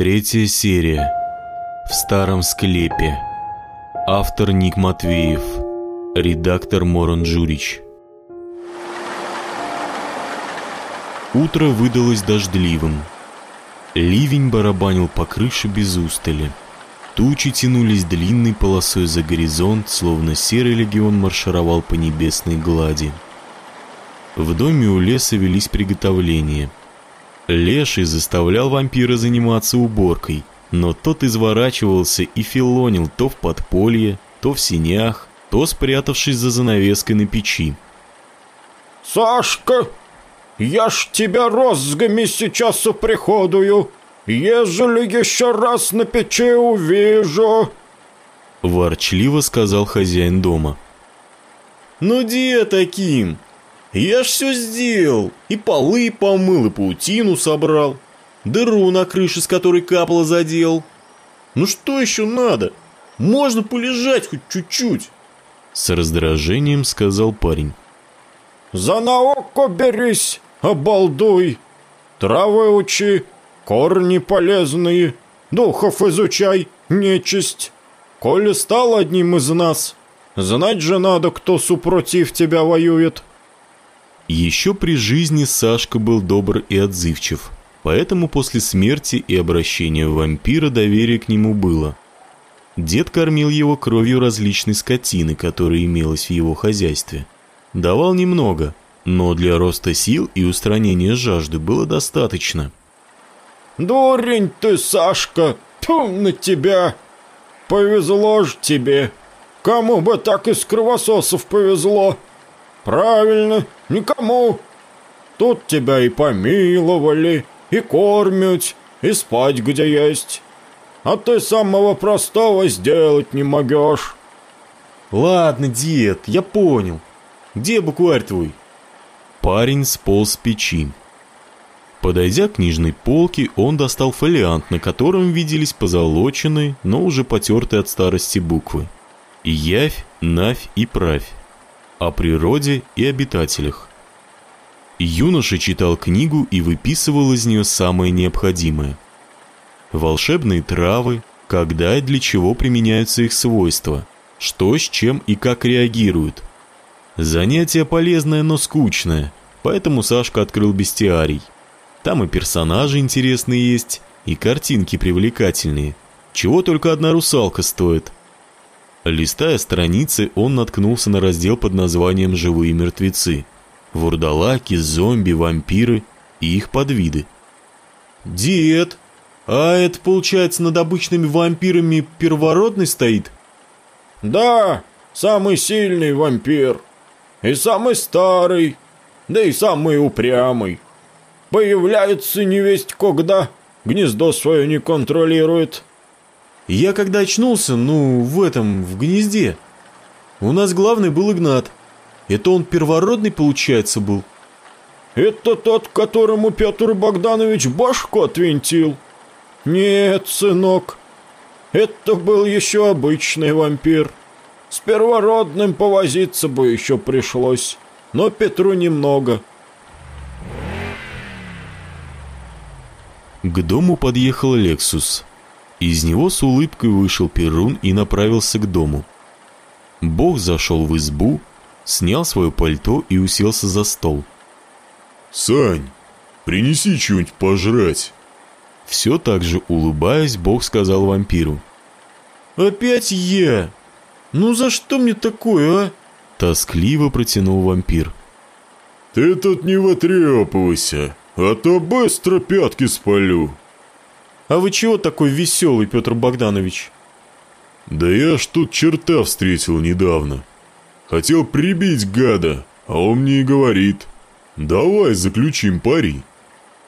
Третья серия. В старом склепе. Автор Ник Матвеев. Редактор Морон Джурич. Утро выдалось дождливым. Ливень барабанил по крыше без устали. Тучи тянулись длинной полосой за горизонт, словно серый легион маршировал по небесной глади. В доме у леса велись приготовления. Леший заставлял вампира заниматься уборкой, но тот изворачивался и филонил то в подполье, то в синях, то спрятавшись за занавеской на печи. «Сашка, я ж тебя розгами сейчас уприходую, ежели еще раз на печи увижу!» Ворчливо сказал хозяин дома. «Ну где таким? Я ж все сделал, и полы помыл, и паутину собрал, дыру на крыше, с которой капало, задел. Ну что еще надо? Можно полежать хоть чуть-чуть!» С раздражением сказал парень. «За науку берись, обалдуй! Травы учи, корни полезные, духов изучай, нечисть. Коли стал одним из нас, знать же надо, кто супротив тебя воюет». Еще при жизни Сашка был добр и отзывчив, поэтому после смерти и обращения вампира доверие к нему было. Дед кормил его кровью различной скотины, которая имелась в его хозяйстве. Давал немного, но для роста сил и устранения жажды было достаточно. «Дурень ты, Сашка! Тьфу на тебя! Повезло ж тебе! Кому бы так из кровососов повезло!» «Правильно, никому. Тут тебя и помиловали, и кормят, и спать где есть. А ты самого простого сделать не могешь». «Ладно, дед, я понял. Где букварь твой?» Парень сполз с печи. Подойдя к книжной полке, он достал фолиант, на котором виделись позолоченные, но уже потертые от старости буквы. Явь, Навь и Правь о природе и обитателях. Юноша читал книгу и выписывал из нее самое необходимое. Волшебные травы, когда и для чего применяются их свойства, что с чем и как реагируют. Занятие полезное, но скучное, поэтому Сашка открыл бестиарий. Там и персонажи интересные есть, и картинки привлекательные, чего только одна русалка стоит – Листая страницы, он наткнулся на раздел под названием «Живые мертвецы». Вурдалаки, зомби, вампиры и их подвиды. «Дед, а это, получается, над обычными вампирами первородный стоит?» «Да, самый сильный вампир. И самый старый, да и самый упрямый. Появляется невесть когда, гнездо свое не контролирует». Я когда очнулся, ну, в этом, в гнезде, у нас главный был Игнат. Это он первородный, получается, был? Это тот, которому Петр Богданович башку отвинтил? Нет, сынок, это был еще обычный вампир. С первородным повозиться бы еще пришлось, но Петру немного. К дому подъехал «Лексус». Из него с улыбкой вышел Перун и направился к дому. Бог зашел в избу, снял свое пальто и уселся за стол. «Сань, принеси что-нибудь пожрать!» Все так же улыбаясь, Бог сказал вампиру. «Опять я? Ну за что мне такое, а?» Тоскливо протянул вампир. «Ты тут не вытрепывайся, а то быстро пятки спалю!» А вы чего такой веселый, Петр Богданович? Да я ж тут черта встретил недавно. Хотел прибить гада, а он мне и говорит. Давай заключим пари.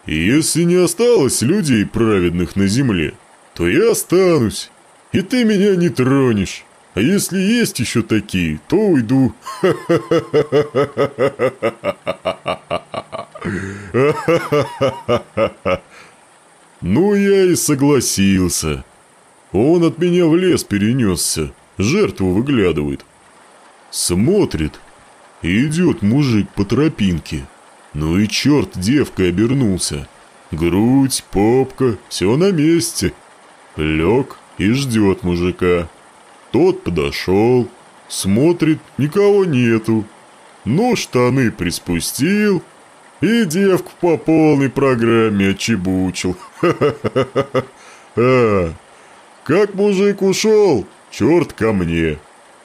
И если не осталось людей праведных на земле, то я останусь, и ты меня не тронешь. А если есть еще такие, то уйду. Ну, я и согласился. Он от меня в лес перенесся, жертву выглядывает. Смотрит, идет мужик по тропинке. Ну и черт девкой обернулся. Грудь, попка, все на месте. Лег и ждет мужика. Тот подошел, смотрит, никого нету. Ну, штаны приспустил и девку по полной программе отчебучил. Ха-ха-ха-ха. А, как мужик ушел, черт ко мне.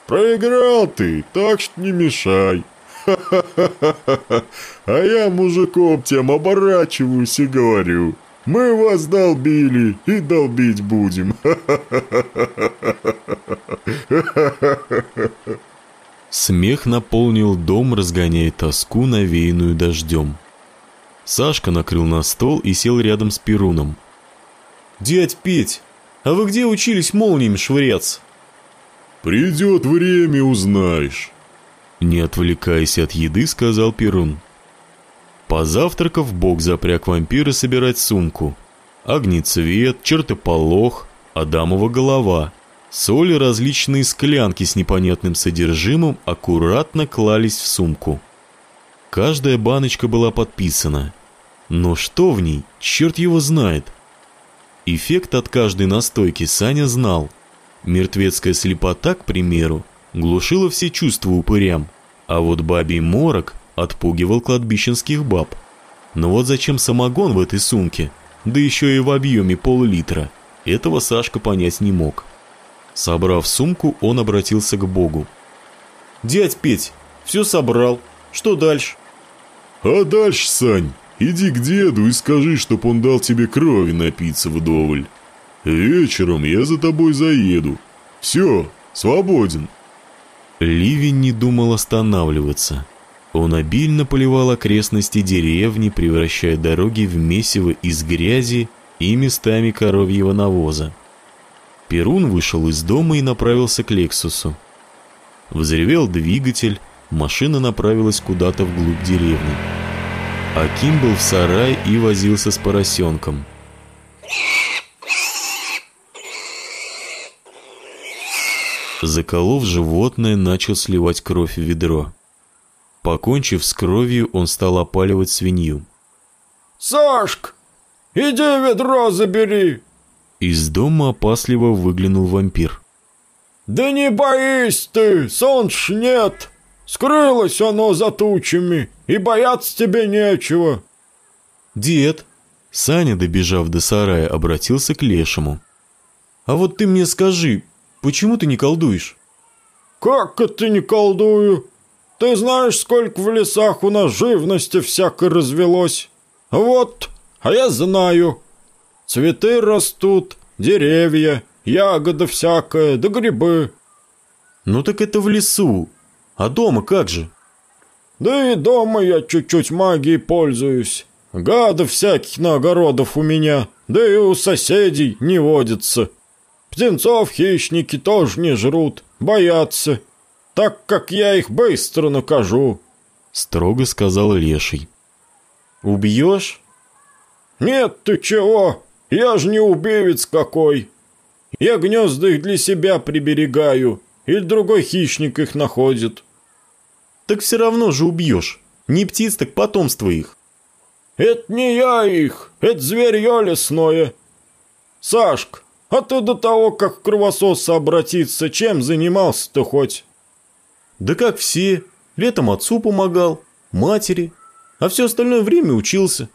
Проиграл ты, так что не мешай. Ха-ха-ха-ха. А я мужиком тем оборачиваюсь и говорю. Мы вас долбили и долбить будем. Смех наполнил дом, разгоняя тоску, навеянную дождем. Сашка накрыл на стол и сел рядом с Перуном. «Дядь Петь, а вы где учились молниями швыряться?» «Придет время, узнаешь». Не отвлекаясь от еды, сказал Перун. Позавтракав, Бог запряг вампира собирать сумку. Огнецвет, чертополох, Адамова голова, соль и различные склянки с непонятным содержимым аккуратно клались в сумку. Каждая баночка была подписана. Но что в ней, черт его знает. Эффект от каждой настойки Саня знал. Мертвецкая слепота, к примеру, глушила все чувства упырям, а вот бабий морок отпугивал кладбищенских баб. Но вот зачем самогон в этой сумке, да еще и в объеме пол-литра, этого Сашка понять не мог. Собрав сумку, он обратился к Богу. «Дядь Петь, все собрал. Что дальше?» «А дальше, Сань, иди к деду и скажи, чтоб он дал тебе крови напиться вдоволь. Вечером я за тобой заеду. Все, свободен». Ливень не думал останавливаться. Он обильно поливал окрестности деревни, превращая дороги в месиво из грязи и местами коровьего навоза. Перун вышел из дома и направился к Лексусу. Взревел двигатель, машина направилась куда-то вглубь деревни. Аким был в сарае и возился с поросенком. Заколов животное, начал сливать кровь в ведро. Покончив с кровью, он стал опаливать свинью. «Сашка, иди ведро забери!» Из дома опасливо выглянул вампир. «Да не боись ты, солнца нет! Скрылось оно за тучами, и бояться тебе нечего!» «Дед!» Саня, добежав до сарая, обратился к лешему. «А вот ты мне скажи, Почему ты не колдуешь? Как это не колдую? Ты знаешь, сколько в лесах у нас живности всякой развелось? Вот, а я знаю. Цветы растут, деревья, ягода всякая, да грибы. Ну так это в лесу. А дома как же? Да и дома я чуть-чуть магией пользуюсь. Гадов всяких на огородах у меня, да и у соседей не водится. Птенцов хищники тоже не жрут, боятся, так как я их быстро накажу», — строго сказал Леший. «Убьешь?» «Нет, ты чего? Я же не убивец какой. Я гнезда их для себя приберегаю, или другой хищник их находит». «Так все равно же убьешь. Не птиц, так потомство их». «Это не я их, это зверье лесное. Сашка, а ты до того, как кровососа обратиться, чем занимался-то хоть? Да как все. Летом отцу помогал, матери, а все остальное время учился.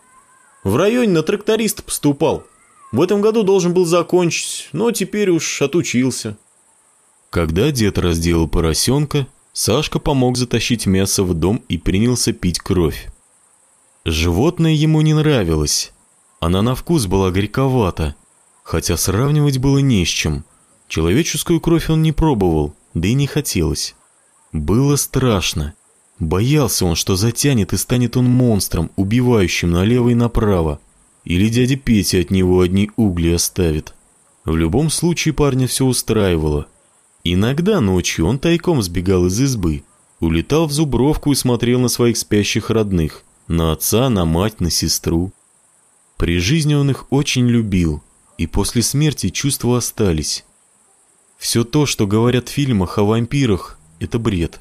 В районе на тракториста поступал. В этом году должен был закончить, но теперь уж отучился. Когда дед разделал поросенка, Сашка помог затащить мясо в дом и принялся пить кровь. Животное ему не нравилось. Она на вкус была горьковата, хотя сравнивать было не с чем. Человеческую кровь он не пробовал, да и не хотелось. Было страшно. Боялся он, что затянет и станет он монстром, убивающим налево и направо. Или дядя Петя от него одни угли оставит. В любом случае парня все устраивало. Иногда ночью он тайком сбегал из избы, улетал в Зубровку и смотрел на своих спящих родных, на отца, на мать, на сестру. При жизни он их очень любил, и после смерти чувства остались. Все то, что говорят в фильмах о вампирах, это бред.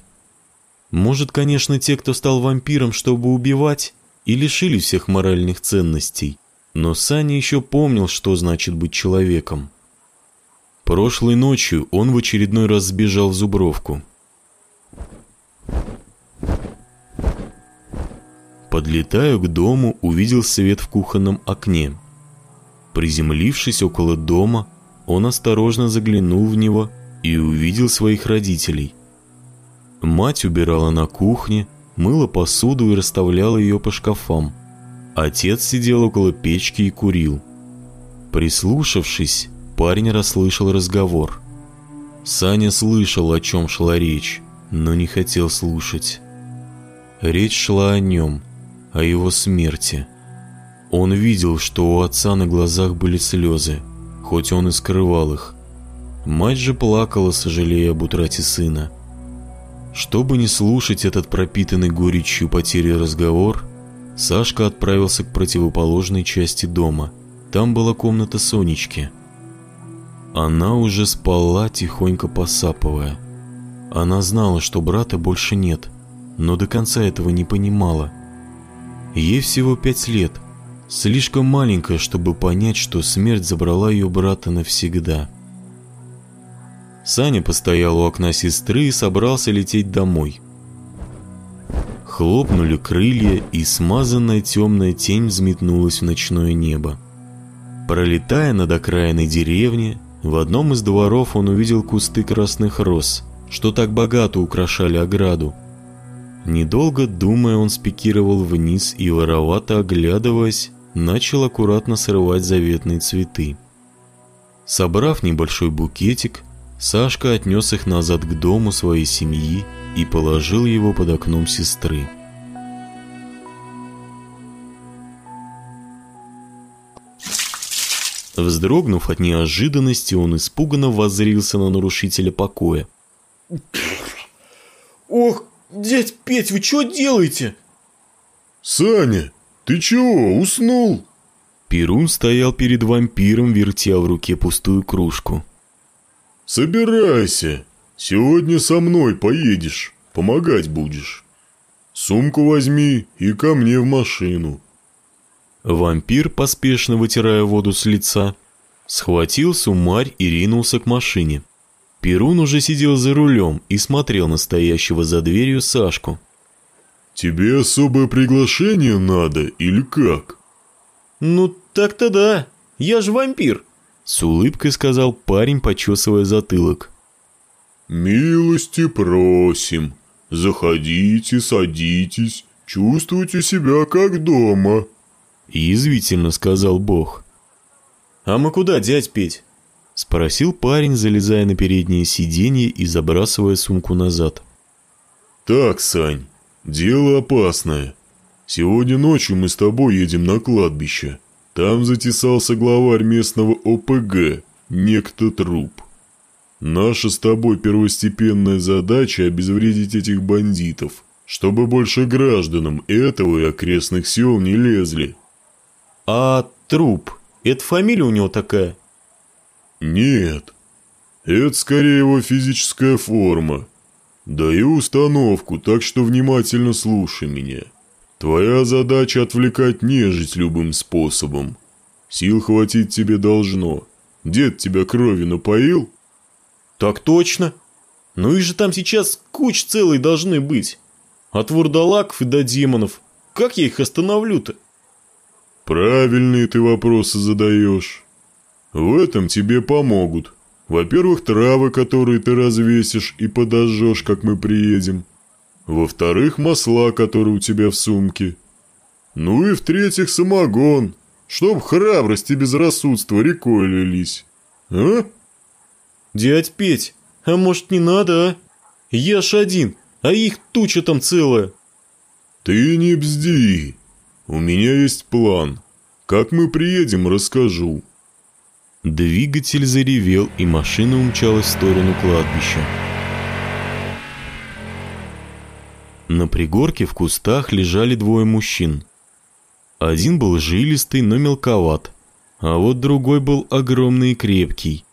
Может, конечно, те, кто стал вампиром, чтобы убивать, и лишили всех моральных ценностей. Но Саня еще помнил, что значит быть человеком. Прошлой ночью он в очередной раз сбежал в Зубровку. Подлетаю к дому, увидел свет в кухонном окне. Приземлившись около дома, он осторожно заглянул в него и увидел своих родителей. Мать убирала на кухне, мыла посуду и расставляла ее по шкафам. Отец сидел около печки и курил. Прислушавшись, парень расслышал разговор. Саня слышал, о чем шла речь, но не хотел слушать. Речь шла о нем, о его смерти. Он видел, что у отца на глазах были слезы, хоть он и скрывал их. Мать же плакала, сожалея об утрате сына. Чтобы не слушать этот пропитанный горечью потери разговор, Сашка отправился к противоположной части дома. Там была комната Сонечки. Она уже спала, тихонько посапывая. Она знала, что брата больше нет, но до конца этого не понимала. Ей всего пять лет, слишком маленькая, чтобы понять, что смерть забрала ее брата навсегда. Саня постоял у окна сестры и собрался лететь домой. Хлопнули крылья, и смазанная темная тень взметнулась в ночное небо. Пролетая над окраиной деревни, в одном из дворов он увидел кусты красных роз, что так богато украшали ограду. Недолго думая, он спикировал вниз и, воровато оглядываясь, начал аккуратно срывать заветные цветы. Собрав небольшой букетик, Сашка отнес их назад к дому своей семьи и положил его под окном сестры. Вздрогнув от неожиданности, он испуганно воззрился на нарушителя покоя. «Ох, дядь Петь, вы что делаете?» «Саня, ты чего, уснул?» Перун стоял перед вампиром, вертя в руке пустую кружку. «Собирайся, сегодня со мной поедешь, помогать будешь. Сумку возьми и ко мне в машину». Вампир, поспешно вытирая воду с лица, схватил сумарь и ринулся к машине. Перун уже сидел за рулем и смотрел на стоящего за дверью Сашку. «Тебе особое приглашение надо или как?» «Ну, так-то да, я же вампир», — с улыбкой сказал парень, почесывая затылок. «Милости просим. Заходите, садитесь, чувствуйте себя как дома», — язвительно сказал Бог. «А мы куда, дядь Петь?» — спросил парень, залезая на переднее сиденье и забрасывая сумку назад. «Так, Сань, дело опасное. Сегодня ночью мы с тобой едем на кладбище. Там затесался главарь местного ОПГ, некто труп. Наша с тобой первостепенная задача – обезвредить этих бандитов, чтобы больше гражданам этого и окрестных сел не лезли». «А труп? Это фамилия у него такая?» Нет, это скорее его физическая форма. Даю установку, так что внимательно слушай меня. Твоя задача отвлекать нежить любым способом. Сил хватить тебе должно. Дед тебя крови напоил? Так точно. Ну и же там сейчас куч целые должны быть. От вурдалаков и до демонов. Как я их остановлю-то? Правильные ты вопросы задаешь. В этом тебе помогут. Во-первых, травы, которые ты развесишь и подожжешь, как мы приедем. Во-вторых, масла, которые у тебя в сумке. Ну и в-третьих, самогон, чтоб храбрость и безрассудство рекой лились. А? Дядь Петь, а может не надо, а? Я ж один, а их туча там целая. Ты не бзди. У меня есть план. Как мы приедем, расскажу. Двигатель заревел, и машина умчалась в сторону кладбища. На пригорке в кустах лежали двое мужчин. Один был жилистый, но мелковат, а вот другой был огромный и крепкий.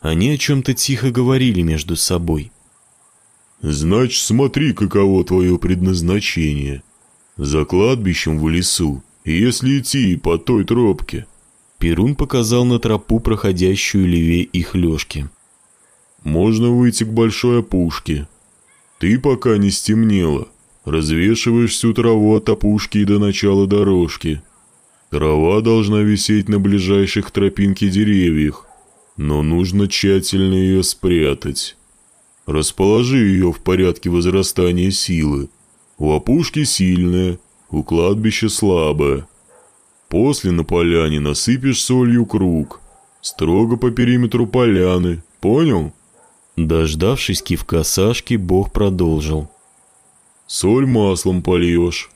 Они о чем-то тихо говорили между собой. «Значит, смотри, каково твое предназначение. За кладбищем в лесу если идти по той тропке. Перун показал на тропу, проходящую левее их лёжки. Можно выйти к большой опушке. Ты пока не стемнело. Развешиваешь всю траву от опушки и до начала дорожки. Трава должна висеть на ближайших тропинке деревьях, но нужно тщательно ее спрятать. Расположи ее в порядке возрастания силы. У опушки сильная, у кладбища слабая. После на поляне насыпешь солью круг. Строго по периметру поляны, понял? Дождавшись кивка Сашки, Бог продолжил. Соль маслом польешь.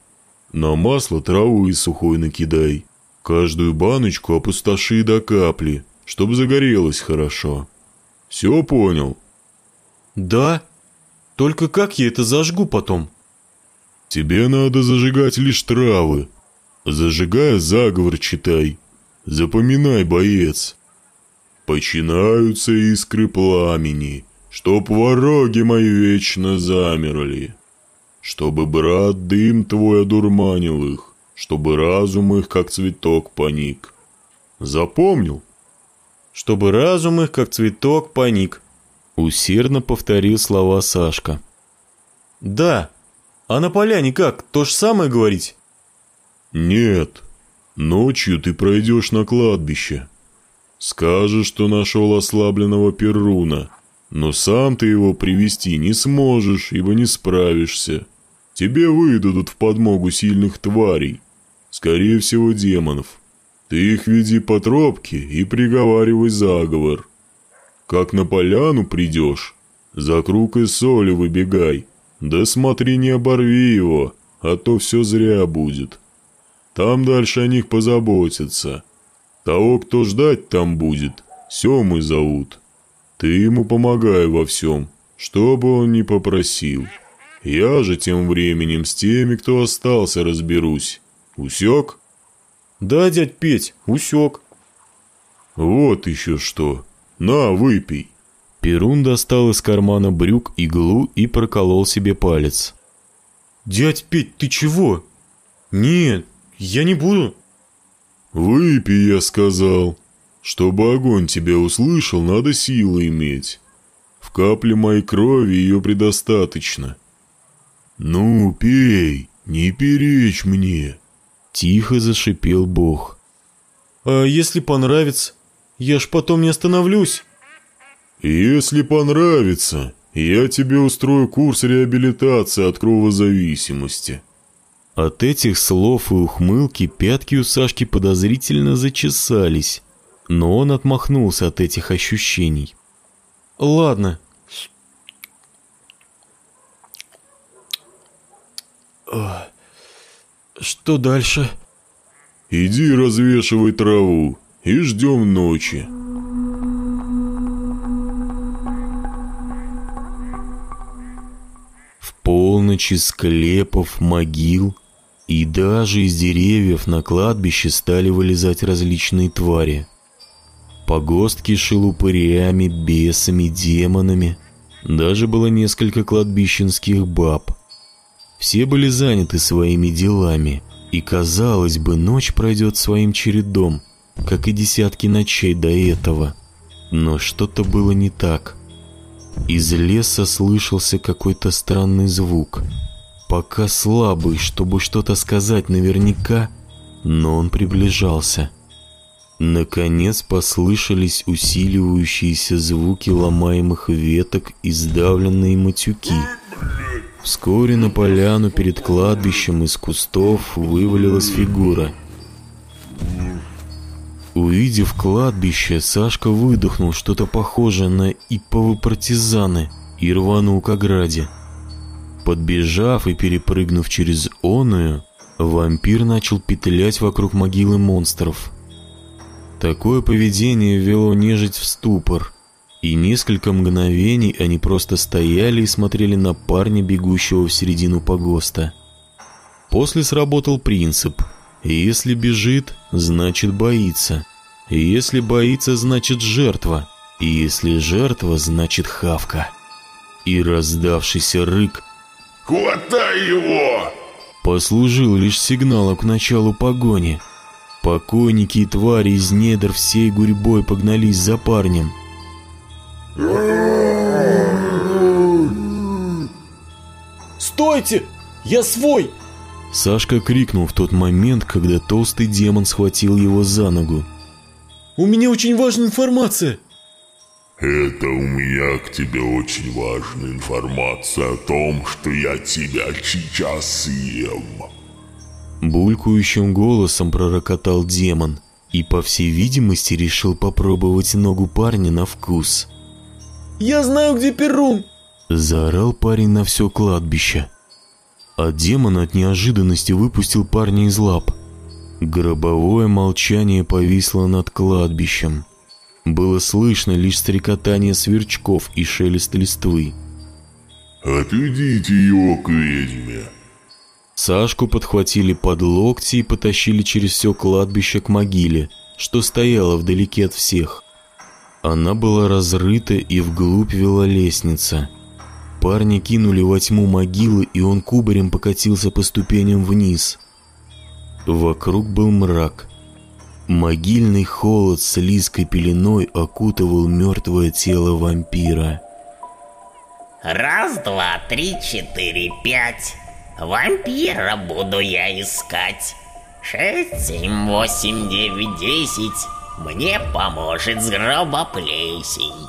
На масло травы сухой накидай. Каждую баночку опустоши до капли, чтобы загорелось хорошо. Все понял? Да. Только как я это зажгу потом? Тебе надо зажигать лишь травы. Зажигая заговор читай. Запоминай, боец. Починаются искры пламени, чтоб вороги мои вечно замерли. Чтобы, брат, дым твой одурманил их, чтобы разум их, как цветок, поник. Запомнил? Чтобы разум их, как цветок, поник. Усердно повторил слова Сашка. Да, а на поляне как, то же самое говорить? Нет, ночью ты пройдешь на кладбище. Скажешь, что нашел ослабленного Перуна, но сам ты его привести не сможешь, ибо не справишься. Тебе выдадут в подмогу сильных тварей, скорее всего демонов. Ты их веди по тропке и приговаривай заговор. Как на поляну придешь, за круг из соли выбегай. Да смотри, не оборви его, а то все зря будет. Там дальше о них позаботятся. Того, кто ждать там будет, Семы зовут. Ты ему помогай во всем, что бы он ни попросил. Я же тем временем с теми, кто остался, разберусь. Усек? Да, дядь Петь, усек. Вот еще что. На, выпей. Перун достал из кармана брюк иглу и проколол себе палец. Дядь Петь, ты чего? Нет, я не буду. Выпей, я сказал. Чтобы огонь тебя услышал, надо силы иметь. В капле моей крови ее предостаточно. «Ну, пей, не перечь мне!» Тихо зашипел Бог. «А если понравится? Я ж потом не остановлюсь!» «Если понравится, я тебе устрою курс реабилитации от кровозависимости». От этих слов и ухмылки пятки у Сашки подозрительно зачесались, но он отмахнулся от этих ощущений. «Ладно, Что дальше? Иди развешивай траву и ждем ночи. Из склепов, могил и даже из деревьев на кладбище стали вылезать различные твари. Погостки шелупырями, бесами, демонами. Даже было несколько кладбищенских баб – все были заняты своими делами, и, казалось бы, ночь пройдет своим чередом, как и десятки ночей до этого. Но что-то было не так. Из леса слышался какой-то странный звук. Пока слабый, чтобы что-то сказать наверняка, но он приближался. Наконец послышались усиливающиеся звуки ломаемых веток и сдавленные матюки – Вскоре на поляну перед кладбищем из кустов вывалилась фигура. Увидев кладбище, Сашка выдохнул что-то похожее на иповы партизаны и рванул к ограде. Подбежав и перепрыгнув через оную, вампир начал петлять вокруг могилы монстров. Такое поведение ввело нежить в ступор – и несколько мгновений они просто стояли и смотрели на парня, бегущего в середину погоста. После сработал принцип «если бежит, значит боится», «если боится, значит жертва», и «если жертва, значит хавка». И раздавшийся рык «Хватай его!» послужил лишь сигналом к началу погони. Покойники и твари из недр всей гурьбой погнались за парнем. «Стойте! Я свой!» Сашка крикнул в тот момент, когда толстый демон схватил его за ногу. «У меня очень важная информация!» Это у меня к тебе очень важная информация о том, что я тебя сейчас съем. Булькающим голосом пророкотал демон и, по всей видимости, решил попробовать ногу парня на вкус. «Я знаю, где Перун!» Заорал парень на все кладбище. А демон от неожиданности выпустил парня из лап. Гробовое молчание повисло над кладбищем. Было слышно лишь стрекотание сверчков и шелест листвы. Отведите его к ведьме. Сашку подхватили под локти и потащили через все кладбище к могиле, что стояло вдалеке от всех. Она была разрыта и вглубь вела лестница. Парни кинули во тьму могилы, и он кубарем покатился по ступеням вниз. Вокруг был мрак. Могильный холод с лиской пеленой окутывал мертвое тело вампира. Раз, два, три, четыре, пять. Вампира буду я искать. Шесть, семь, восемь, девять, десять. Мне поможет с гроба плесень.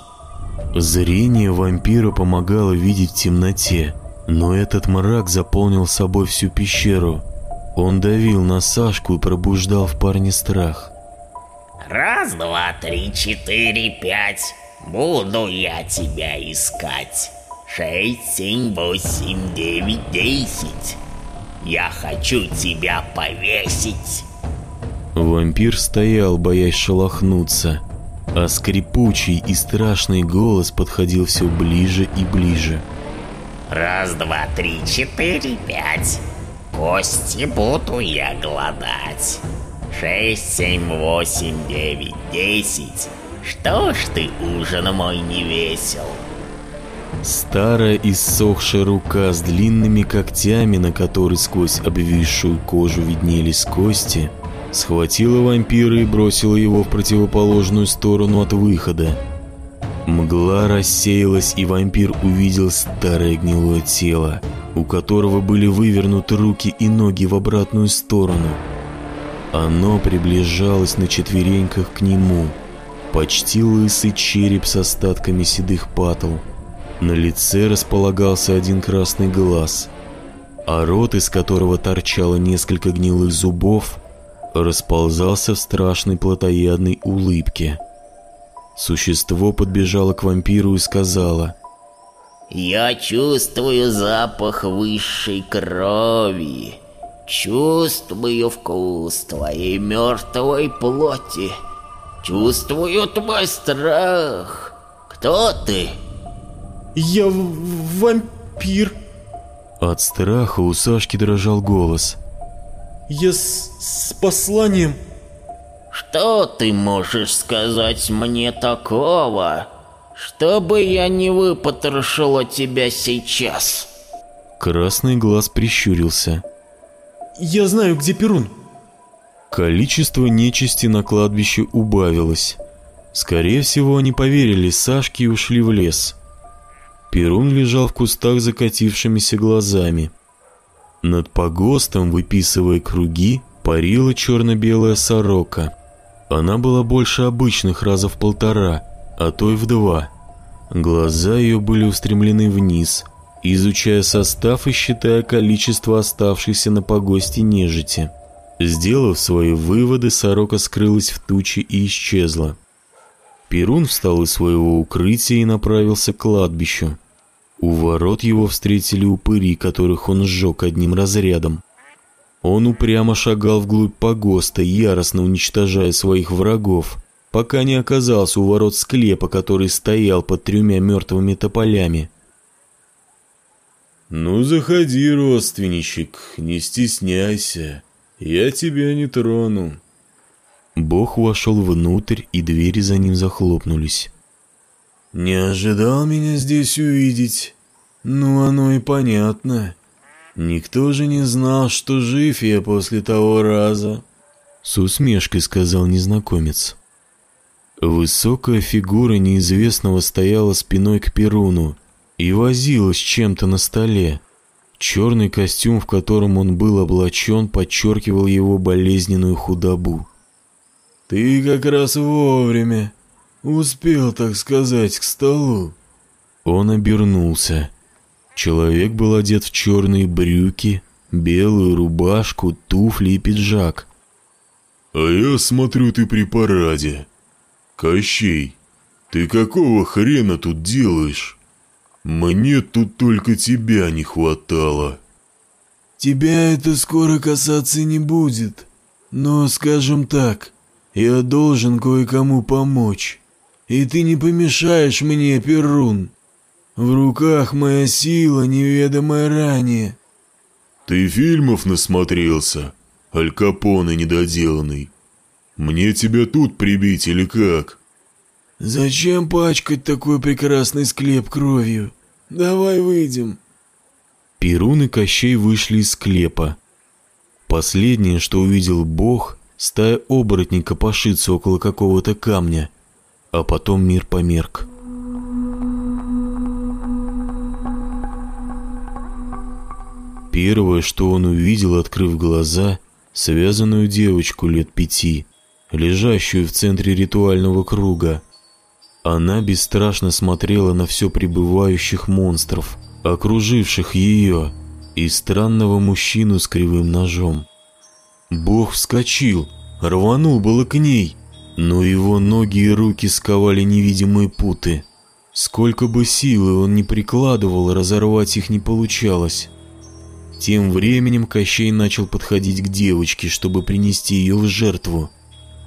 Зрение вампира помогало видеть в темноте, но этот мрак заполнил собой всю пещеру. Он давил на Сашку и пробуждал в парне страх. Раз, два, три, четыре, пять. Буду я тебя искать. Шесть, семь, восемь, девять, десять. Я хочу тебя повесить. Вампир стоял, боясь шелохнуться, а скрипучий и страшный голос подходил все ближе и ближе. Раз, два, три, четыре, пять. Кости буду я голодать. Шесть, семь, восемь, девять, десять. Что ж ты ужин мой не весел? Старая иссохшая рука с длинными когтями, на которой сквозь обвисшую кожу виднелись кости, схватила вампира и бросила его в противоположную сторону от выхода. Мгла рассеялась, и вампир увидел старое гнилое тело, у которого были вывернуты руки и ноги в обратную сторону. Оно приближалось на четвереньках к нему, почти лысый череп с остатками седых патл. На лице располагался один красный глаз, а рот, из которого торчало несколько гнилых зубов, расползался в страшной плотоядной улыбке. Существо подбежало к вампиру и сказала «Я чувствую запах высшей крови, чувствую вкус твоей мертвой плоти, чувствую твой страх. Кто ты?» «Я вампир!» От страха у Сашки дрожал голос. «Я с, с посланием!» Что ты можешь сказать мне такого, чтобы я не выпотрошила тебя сейчас? Красный глаз прищурился. «Я знаю, где Перун!» Количество нечисти на кладбище убавилось. Скорее всего, они поверили Сашке и ушли в лес. Перун лежал в кустах закатившимися глазами. Над погостом, выписывая круги, парила черно-белая сорока. Она была больше обычных раза в полтора, а то и в два. Глаза ее были устремлены вниз, изучая состав и считая количество оставшейся на погосте нежити. Сделав свои выводы, сорока скрылась в туче и исчезла. Перун встал из своего укрытия и направился к кладбищу. У ворот его встретили упыри, которых он сжег одним разрядом. Он упрямо шагал вглубь погоста, яростно уничтожая своих врагов, пока не оказался у ворот склепа, который стоял под тремя мертвыми тополями. «Ну, заходи, родственничек, не стесняйся, я тебя не трону». Бог вошел внутрь, и двери за ним захлопнулись. «Не ожидал меня здесь увидеть? Ну, оно и понятно. Никто же не знал, что жив я после того раза. С усмешкой сказал незнакомец. Высокая фигура неизвестного стояла спиной к Перуну и возилась чем-то на столе. Черный костюм, в котором он был облачен, подчеркивал его болезненную худобу. «Ты как раз вовремя. Успел, так сказать, к столу». Он обернулся. Человек был одет в черные брюки, белую рубашку, туфли и пиджак. «А я смотрю, ты при параде. Кощей, ты какого хрена тут делаешь? Мне тут только тебя не хватало». «Тебя это скоро касаться не будет. Но, скажем так, я должен кое-кому помочь. И ты не помешаешь мне, Перун. В руках моя сила, неведомая ранее». «Ты фильмов насмотрелся?» Аль Капоне недоделанный. Мне тебя тут прибить или как? Зачем пачкать такой прекрасный склеп кровью? Давай выйдем. Перун и Кощей вышли из склепа. Последнее, что увидел Бог, стая оборотней копошится около какого-то камня, а потом мир померк. Первое, что он увидел, открыв глаза, связанную девочку лет пяти, лежащую в центре ритуального круга. Она бесстрашно смотрела на все прибывающих монстров, окруживших ее, и странного мужчину с кривым ножом. Бог вскочил, рванул было к ней, но его ноги и руки сковали невидимые путы. Сколько бы силы он ни прикладывал, разорвать их не получалось. Тем временем Кощей начал подходить к девочке, чтобы принести ее в жертву.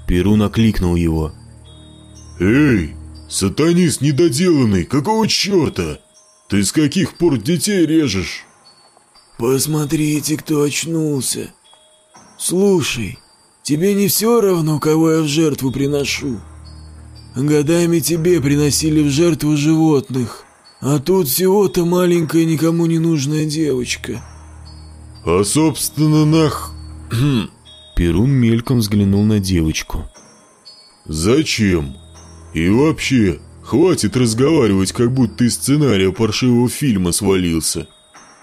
Перу накликнул его. «Эй, сатанист недоделанный, какого черта? Ты с каких пор детей режешь?» «Посмотрите, кто очнулся. Слушай, тебе не все равно, кого я в жертву приношу? Годами тебе приносили в жертву животных, а тут всего-то маленькая никому не нужная девочка». А собственно нах... Перун мельком взглянул на девочку. Зачем? И вообще, хватит разговаривать, как будто из сценария паршивого фильма свалился.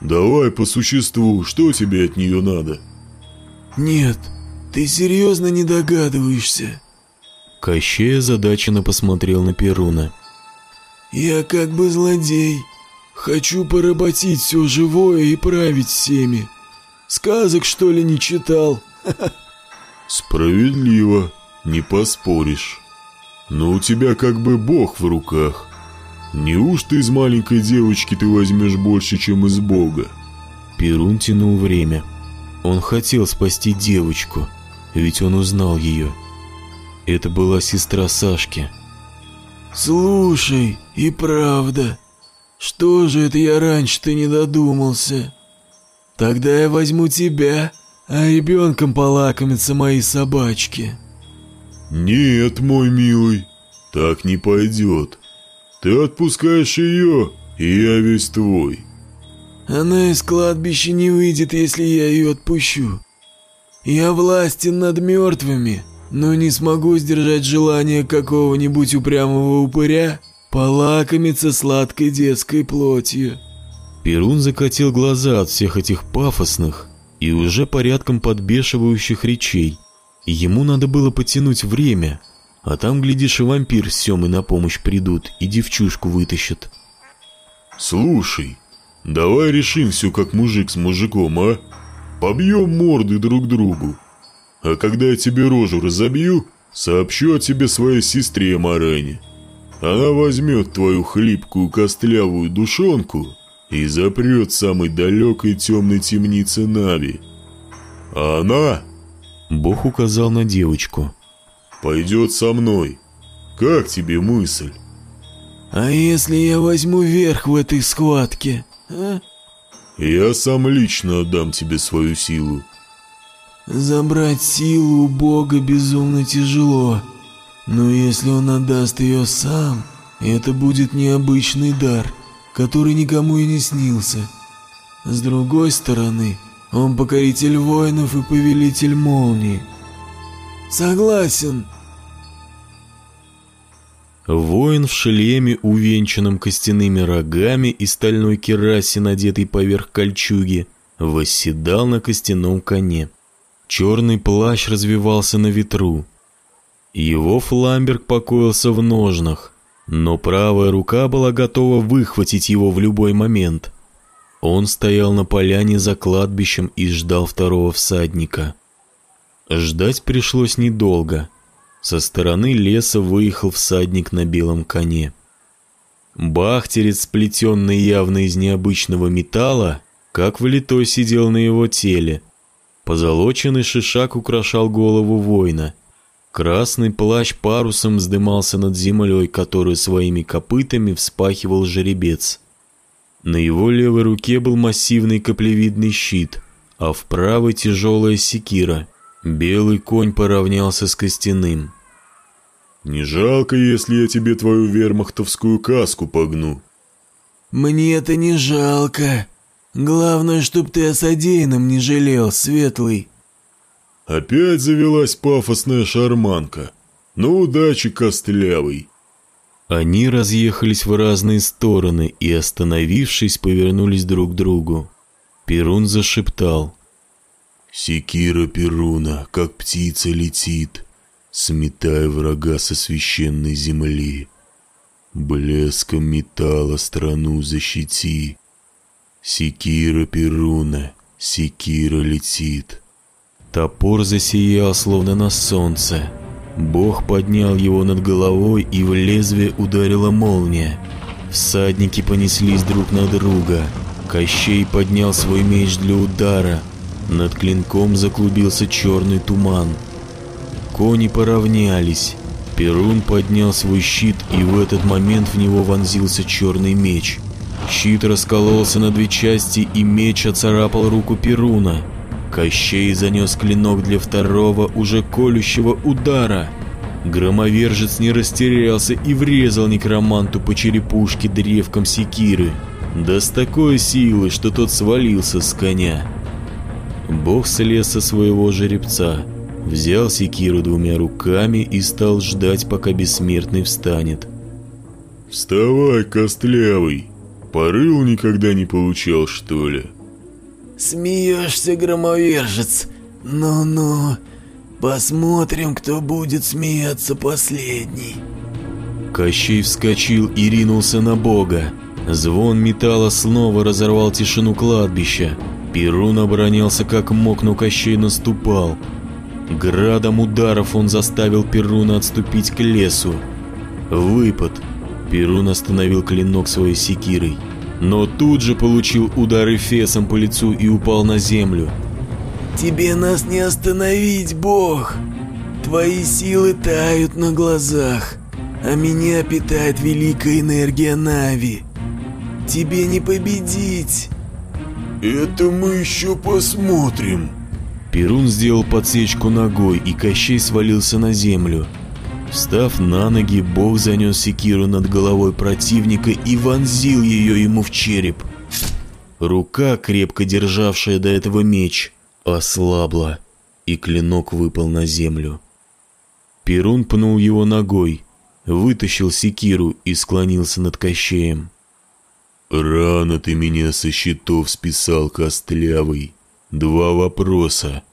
Давай по существу, что тебе от нее надо? Нет, ты серьезно не догадываешься? Кощей озадаченно посмотрел на Перуна. Я как бы злодей. Хочу поработить все живое и править всеми. Сказок, что ли, не читал? Справедливо, не поспоришь. Но у тебя как бы бог в руках. Неужто из маленькой девочки ты возьмешь больше, чем из бога? Перун тянул время. Он хотел спасти девочку, ведь он узнал ее. Это была сестра Сашки. «Слушай, и правда, что же это я раньше-то не додумался?» Тогда я возьму тебя, а ребенком полакомятся мои собачки. Нет, мой милый, так не пойдет. Ты отпускаешь ее, и я весь твой. Она из кладбища не выйдет, если я ее отпущу. Я властен над мертвыми, но не смогу сдержать желание какого-нибудь упрямого упыря полакомиться сладкой детской плотью. Перун закатил глаза от всех этих пафосных и уже порядком подбешивающих речей. Ему надо было потянуть время, а там, глядишь, и вампир с Семой на помощь придут и девчушку вытащат. «Слушай, давай решим все как мужик с мужиком, а? Побьем морды друг другу. А когда я тебе рожу разобью, сообщу о тебе своей сестре Марене. Она возьмет твою хлипкую костлявую душонку и запрет самой далекой темной темнице Нави. А она, Бог указал на девочку, пойдет со мной. Как тебе мысль? А если я возьму верх в этой схватке, а? Я сам лично отдам тебе свою силу. Забрать силу у Бога безумно тяжело. Но если он отдаст ее сам, это будет необычный дар – который никому и не снился. С другой стороны, он покоритель воинов и повелитель молнии. Согласен. Воин в шлеме, увенчанном костяными рогами и стальной керасе, надетой поверх кольчуги, восседал на костяном коне. Черный плащ развивался на ветру. Его фламберг покоился в ножнах, но правая рука была готова выхватить его в любой момент. Он стоял на поляне за кладбищем и ждал второго всадника. Ждать пришлось недолго. Со стороны леса выехал всадник на белом коне. Бахтерец, сплетенный явно из необычного металла, как влитой сидел на его теле. Позолоченный шишак украшал голову воина. Красный плащ парусом вздымался над землей, которую своими копытами вспахивал жеребец. На его левой руке был массивный каплевидный щит, а в правой тяжелая секира. Белый конь поравнялся с костяным. «Не жалко, если я тебе твою вермахтовскую каску погну?» «Мне это не жалко. Главное, чтоб ты о содеянном не жалел, Светлый». Опять завелась пафосная шарманка. Ну, удачи, Костлявый. Они разъехались в разные стороны и, остановившись, повернулись друг к другу. Перун зашептал. «Секира Перуна, как птица летит, сметая врага со священной земли. Блеском металла страну защити. Секира Перуна, секира летит». Топор засиял, словно на солнце. Бог поднял его над головой, и в лезвие ударила молния. Всадники понеслись друг на друга. Кощей поднял свой меч для удара. Над клинком заклубился черный туман. Кони поравнялись. Перун поднял свой щит, и в этот момент в него вонзился черный меч. Щит раскололся на две части, и меч оцарапал руку Перуна. Кощей занес клинок для второго, уже колющего удара. Громовержец не растерялся и врезал некроманту по черепушке древком секиры. Да с такой силой, что тот свалился с коня. Бог слез со своего жеребца, взял секиру двумя руками и стал ждать, пока бессмертный встанет. «Вставай, костлявый! Порыл никогда не получал, что ли?» Смеешься, громовержец? Ну-ну, посмотрим, кто будет смеяться последний. Кощей вскочил и ринулся на бога. Звон металла снова разорвал тишину кладбища. Перун оборонялся как мог, но Кощей наступал. Градом ударов он заставил Перуна отступить к лесу. Выпад. Перун остановил клинок своей секирой но тут же получил удар эфесом по лицу и упал на землю. «Тебе нас не остановить, Бог! Твои силы тают на глазах, а меня питает великая энергия Нави. Тебе не победить!» «Это мы еще посмотрим!» Перун сделал подсечку ногой, и Кощей свалился на землю. Встав на ноги, бог занес секиру над головой противника и вонзил ее ему в череп. Рука, крепко державшая до этого меч, ослабла, и клинок выпал на землю. Перун пнул его ногой, вытащил секиру и склонился над Кощеем. «Рано ты меня со счетов списал, Костлявый. Два вопроса.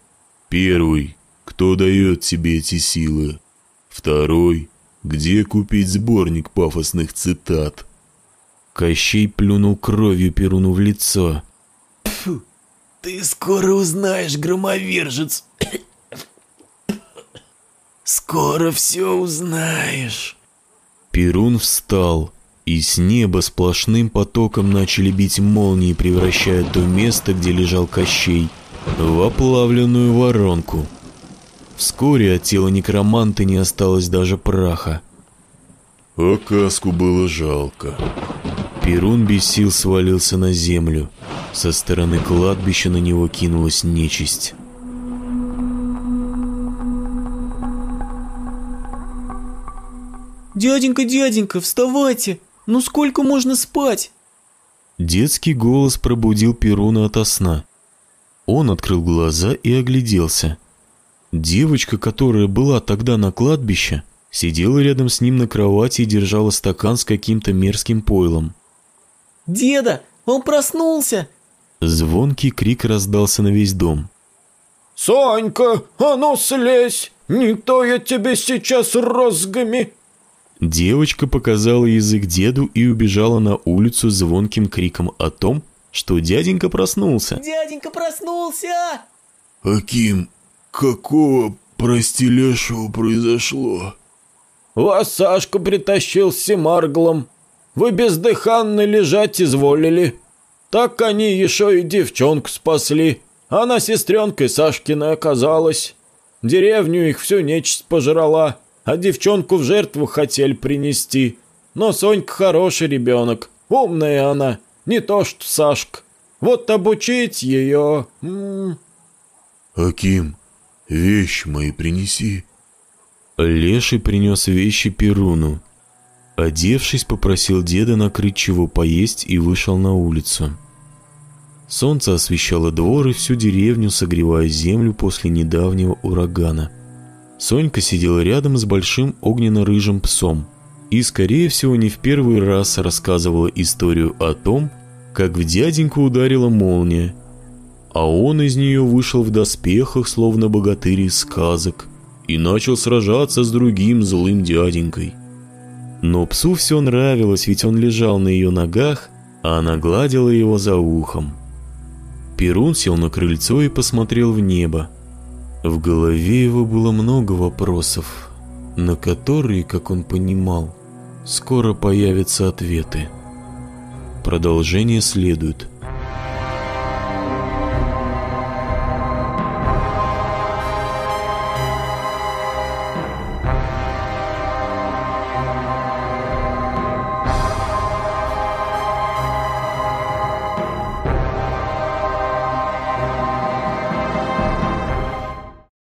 Первый. Кто дает тебе эти силы? Второй. Где купить сборник пафосных цитат? Кощей плюнул кровью Перуну в лицо. Фу, ты скоро узнаешь, громовержец. Скоро все узнаешь. Перун встал, и с неба сплошным потоком начали бить молнии, превращая то место, где лежал Кощей, в оплавленную воронку. Вскоре от тела некроманта не осталось даже праха. А каску было жалко. Перун без сил свалился на землю. Со стороны кладбища на него кинулась нечисть. «Дяденька, дяденька, вставайте! Ну сколько можно спать?» Детский голос пробудил Перуна ото сна. Он открыл глаза и огляделся. Девочка, которая была тогда на кладбище, сидела рядом с ним на кровати и держала стакан с каким-то мерзким пойлом. «Деда, он проснулся!» Звонкий крик раздался на весь дом. «Сонька, а ну слезь! Не то я тебе сейчас розгами!» Девочка показала язык деду и убежала на улицу звонким криком о том, что дяденька проснулся. «Дяденька проснулся!» «Аким, какого, прости лешего, произошло?» «Вас Сашка притащил с Семарглом. Вы бездыханно лежать изволили. Так они еще и девчонку спасли. Она сестренкой Сашкиной оказалась. Деревню их всю нечисть пожрала, а девчонку в жертву хотели принести. Но Сонька хороший ребенок, умная она, не то что Сашка. Вот обучить ее... М -м. «Аким, вещи мои принеси». Леший принес вещи Перуну. Одевшись, попросил деда накрыть чего поесть и вышел на улицу. Солнце освещало двор и всю деревню, согревая землю после недавнего урагана. Сонька сидела рядом с большим огненно-рыжим псом и, скорее всего, не в первый раз рассказывала историю о том, как в дяденьку ударила молния, а он из нее вышел в доспехах, словно богатырь из сказок, и начал сражаться с другим злым дяденькой. Но псу все нравилось, ведь он лежал на ее ногах, а она гладила его за ухом. Перун сел на крыльцо и посмотрел в небо. В голове его было много вопросов, на которые, как он понимал, скоро появятся ответы. Продолжение следует.